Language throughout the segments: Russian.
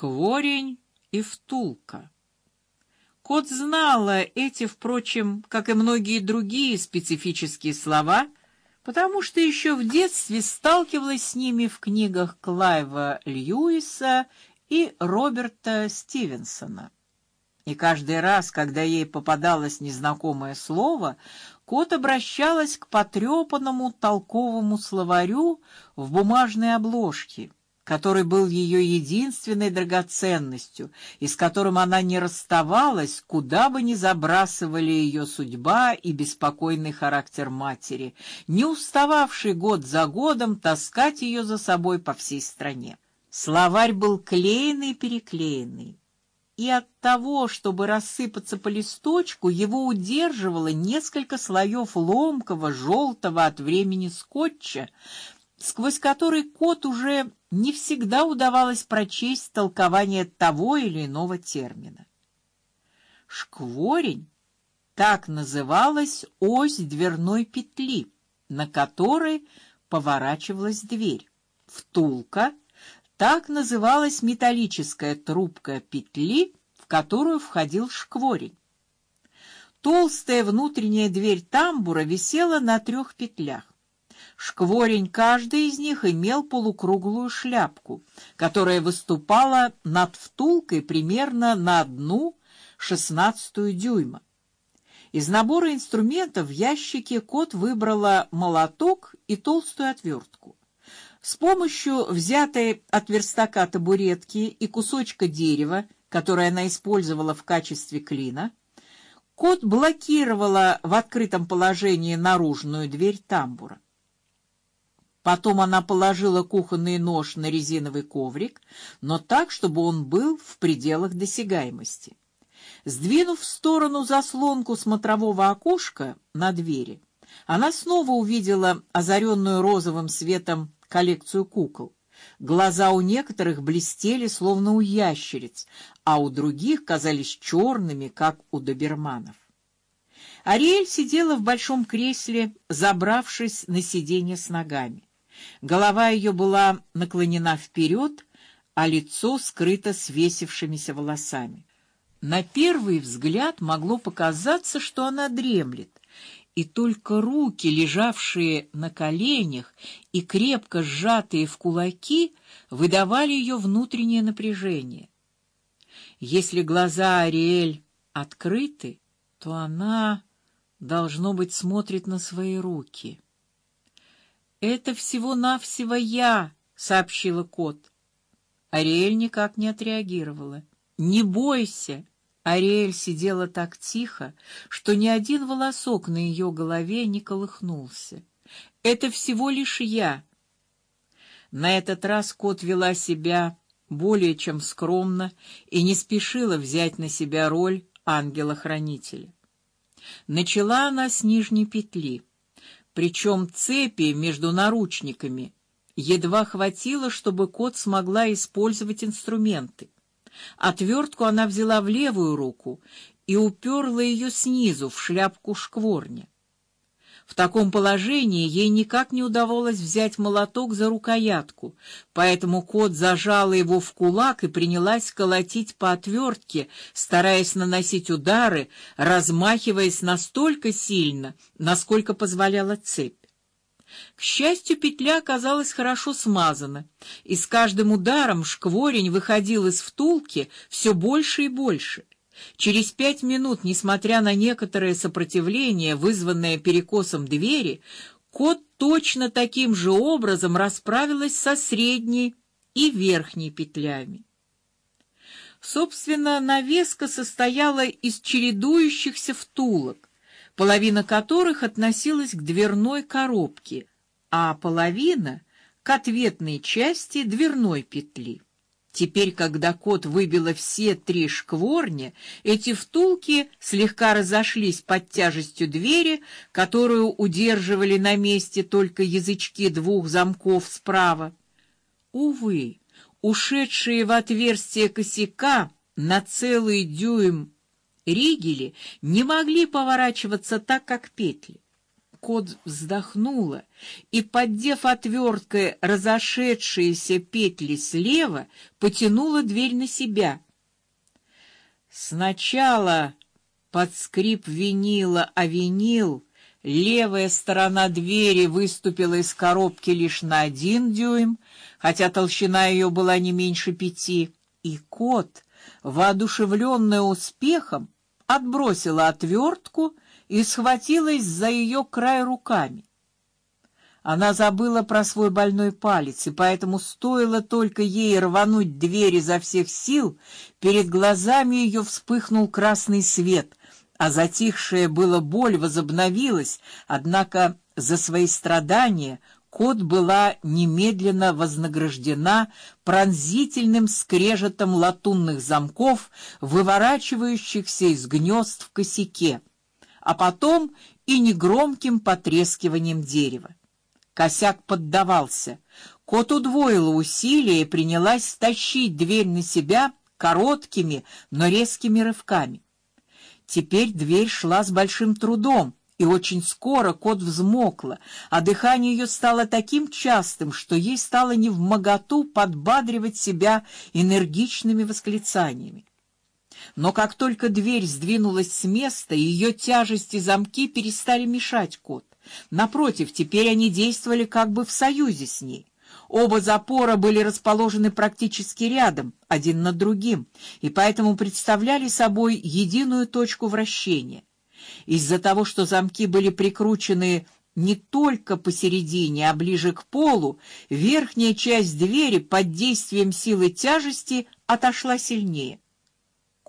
шкворень и втулка. Кот знала эти, впрочем, как и многие другие специфические слова, потому что еще в детстве сталкивалась с ними в книгах Клайва Льюиса и Роберта Стивенсона. И каждый раз, когда ей попадалось незнакомое слово, кот обращалась к потрепанному толковому словарю в бумажной обложке который был ее единственной драгоценностью, и с которым она не расставалась, куда бы ни забрасывали ее судьба и беспокойный характер матери, не устававший год за годом таскать ее за собой по всей стране. Словарь был клеенный, переклеенный, и от того, чтобы рассыпаться по листочку, его удерживало несколько слоев ломкого желтого от времени скотча, сквозь который кот уже не всегда удавалось прочесть толкование того или иного термина. Шкворень так называлась ось дверной петли, на которой поворачивалась дверь. Втулка так называлась металлическая трубка петли, в которую входил шкворень. Толстая внутренняя дверь тамбура висела на трех петлях. Шкворень каждый из них имел полукруглую шляпку, которая выступала над втулкой примерно на одну шестнадцатую дюйма. Из набора инструментов в ящике кот выбрала молоток и толстую отвертку. С помощью взятой от верстака табуретки и кусочка дерева, которое она использовала в качестве клина, кот блокировала в открытом положении наружную дверь тамбура. Потом она положила кухонный нож на резиновый коврик, но так, чтобы он был в пределах досягаемости. Сдвинув в сторону заслонку смотрового окошка на двери, она снова увидела озаренную розовым светом коллекцию кукол. Глаза у некоторых блестели, словно у ящериц, а у других казались черными, как у доберманов. Ариэль сидела в большом кресле, забравшись на сиденье с ногами. Голова ее была наклонена вперед, а лицо скрыто свесившимися волосами. На первый взгляд могло показаться, что она дремлет, и только руки, лежавшие на коленях и крепко сжатые в кулаки, выдавали ее внутреннее напряжение. Если глаза Ариэль открыты, то она должно быть смотрит на свои руки. Это всего-навсего я, сообщила кот. Ариэль никак не отреагировала. Не бойся. Ариэль сидела так тихо, что ни один волосок на ее голове не колыхнулся. Это всего лишь я. На этот раз кот вела себя более чем скромно и не спешила взять на себя роль ангела-хранителя. Начала она с нижней петли причем цепи между наручниками едва хватило, чтобы кот смогла использовать инструменты. Отвертку она взяла в левую руку и уперла ее снизу в шляпку шкворня. В таком положении ей никак не удавалось взять молоток за рукоятку, поэтому кот зажала его в кулак и принялась колотить по отвертке, стараясь наносить удары, размахиваясь настолько сильно, насколько позволяла цепь. К счастью, петля оказалась хорошо смазана, и с каждым ударом шкворень выходил из втулки все больше и больше. Через пять минут, несмотря на некоторое сопротивление, вызванное перекосом двери, кот точно таким же образом расправилась со средней и верхней петлями. Собственно, навеска состояла из чередующихся втулок, половина которых относилась к дверной коробке, а половина к ответной части дверной петли. Теперь, когда кот выбила все три шкворни, эти втулки слегка разошлись под тяжестью двери, которую удерживали на месте только язычки двух замков справа. Увы, ушедшие в отверстие косяка на целый дюйм ригели не могли поворачиваться так, как петли. Кот вздохнула и, поддев отверткой разошедшиеся петли слева, потянула дверь на себя. Сначала под скрип винила, а винил левая сторона двери выступила из коробки лишь на один дюйм, хотя толщина ее была не меньше пяти, и кот, воодушевленный успехом, отбросила отвертку и схватилась за ее край руками. Она забыла про свой больной палец, и поэтому стоило только ей рвануть дверь изо всех сил, перед глазами ее вспыхнул красный свет, а затихшая была боль возобновилась, однако за свои страдания кот была немедленно вознаграждена пронзительным скрежетом латунных замков, выворачивающихся из гнезд в косяке, а потом и негромким потрескиванием дерева. Косяк поддавался. Кот удвоила усилия и принялась тащить дверь на себя короткими, но резкими рывками. Теперь дверь шла с большим трудом, и очень скоро кот взмокла, а дыхание ее стало таким частым, что ей стало не в моготу подбадривать себя энергичными восклицаниями. Но как только дверь сдвинулась с места, ее тяжесть и замки перестали мешать кот. Напротив, теперь они действовали как бы в союзе с ней. Оба запора были расположены практически рядом, один над другим, и поэтому представляли собой единую точку вращения. Из-за того, что замки были прикручены не только посередине, а ближе к полу, верхняя часть двери под действием силы тяжести отошла сильнее.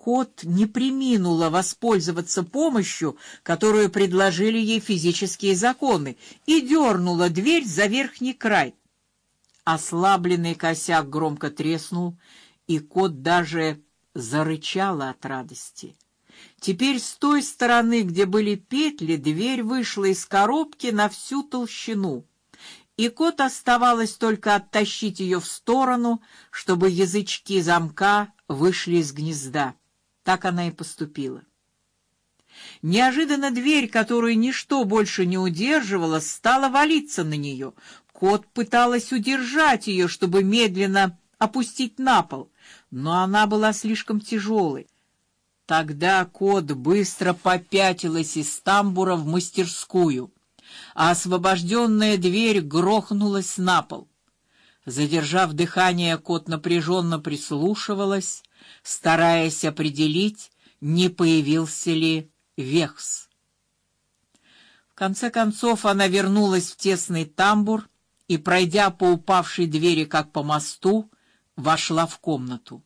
Кот не преминула воспользоваться помощью, которую предложили ей физические законы, и дернула дверь за верхний край. Ослабленный косяк громко треснул, и кот даже зарычала от радости. Теперь с той стороны, где были петли, дверь вышла из коробки на всю толщину, и кот оставалось только оттащить ее в сторону, чтобы язычки замка вышли из гнезда. Так она и поступила. Неожиданно дверь, которую ничто больше не удерживало, стала валиться на нее. Кот пыталась удержать ее, чтобы медленно опустить на пол, но она была слишком тяжелой. Тогда кот быстро попятилась из тамбура в мастерскую, а освобожденная дверь грохнулась на пол. Задержав дыхание, кот напряженно прислушивалась, стараясь определить, не появился ли Вехс. В конце концов она вернулась в тесный тамбур и, пройдя по упавшей двери как по мосту, вошла в комнату.